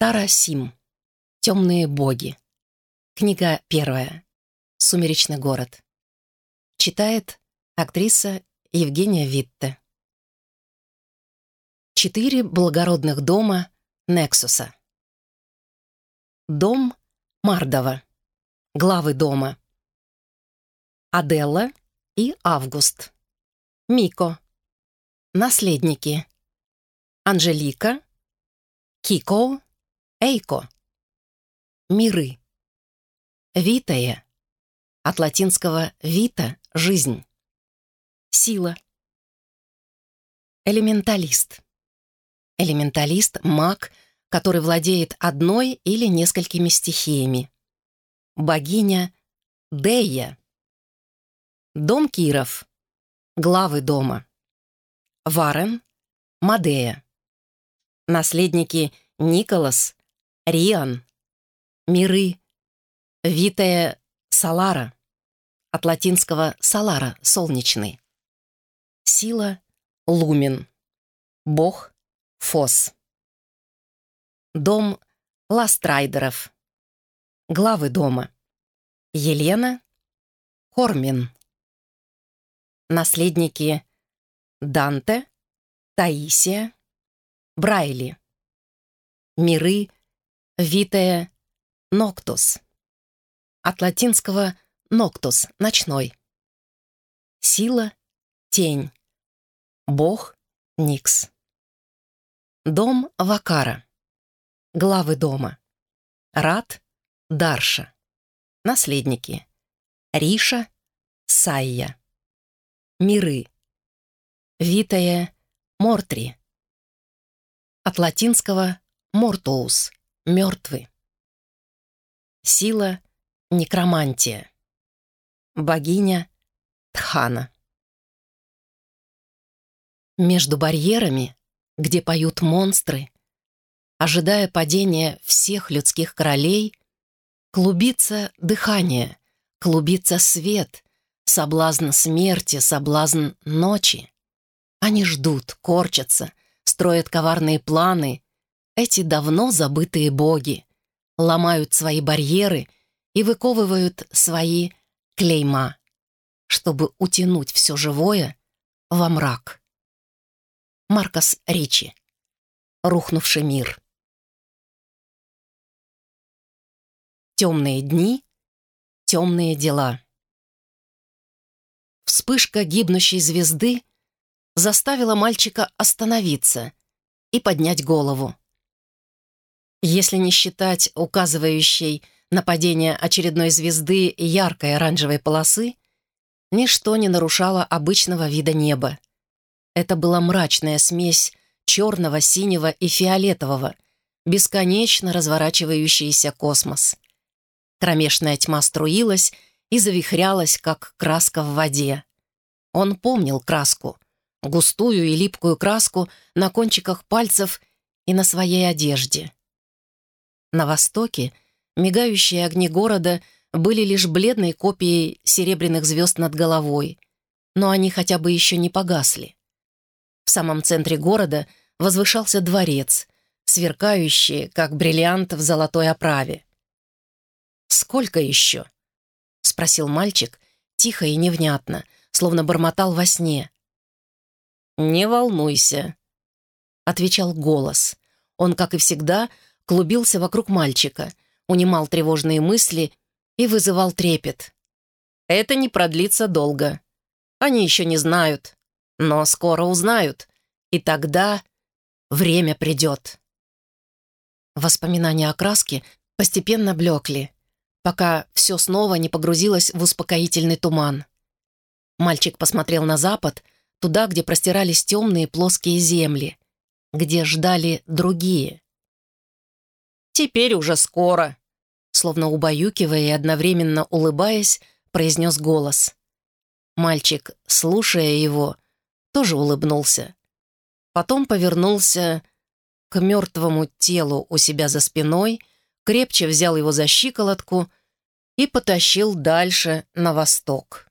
Тарасим. Темные боги. Книга первая. Сумеречный город. Читает актриса Евгения Витте. Четыре благородных дома Нексуса. Дом Мардова. Главы дома. Аделла и Август. Мико. Наследники. Анжелика. Кико. Эйко. Миры. Витая. От латинского «вита» — жизнь. Сила. Элементалист. Элементалист — маг, который владеет одной или несколькими стихиями. Богиня — Дея. Дом Киров. Главы дома. Варен. Мадея. Наследники Николас. Риан. Миры. Витая Салара. От латинского «салара» — солнечный. Сила — лумен. Бог — фос. Дом Ластрайдеров. Главы дома. Елена. Кормин наследники Данте, Таисия, Брайли. Миры Витая Ноктус. От латинского «ноктус» — ночной. Сила — тень. Бог — Никс. Дом Вакара. Главы дома. Рад — Дарша. Наследники. Риша — Сайя. Миры. Витая Мортри. От латинского «мортоус» — «мертвый». Сила — некромантия. Богиня — Тхана. Между барьерами, где поют монстры, ожидая падения всех людских королей, клубится дыхание, клубится свет, Соблазн смерти, соблазн ночи. Они ждут, корчатся, строят коварные планы. Эти давно забытые боги ломают свои барьеры и выковывают свои клейма, чтобы утянуть все живое во мрак. Маркос Ричи. Рухнувший мир. Темные дни, темные дела. Вспышка гибнущей звезды заставила мальчика остановиться и поднять голову. Если не считать указывающей на падение очередной звезды яркой оранжевой полосы, ничто не нарушало обычного вида неба. Это была мрачная смесь черного, синего и фиолетового, бесконечно разворачивающийся космос. Кромешная тьма струилась и завихрялась, как краска в воде. Он помнил краску, густую и липкую краску на кончиках пальцев и на своей одежде. На востоке мигающие огни города были лишь бледной копией серебряных звезд над головой, но они хотя бы еще не погасли. В самом центре города возвышался дворец, сверкающий, как бриллиант в золотой оправе. «Сколько еще?» — спросил мальчик, тихо и невнятно, словно бормотал во сне. «Не волнуйся», — отвечал голос. Он, как и всегда, клубился вокруг мальчика, унимал тревожные мысли и вызывал трепет. «Это не продлится долго. Они еще не знают, но скоро узнают, и тогда время придет». Воспоминания о краске постепенно блекли пока все снова не погрузилось в успокоительный туман. Мальчик посмотрел на запад, туда, где простирались темные плоские земли, где ждали другие. «Теперь уже скоро», словно убаюкивая и одновременно улыбаясь, произнес голос. Мальчик, слушая его, тоже улыбнулся. Потом повернулся к мертвому телу у себя за спиной, крепче взял его за щиколотку и потащил дальше на восток.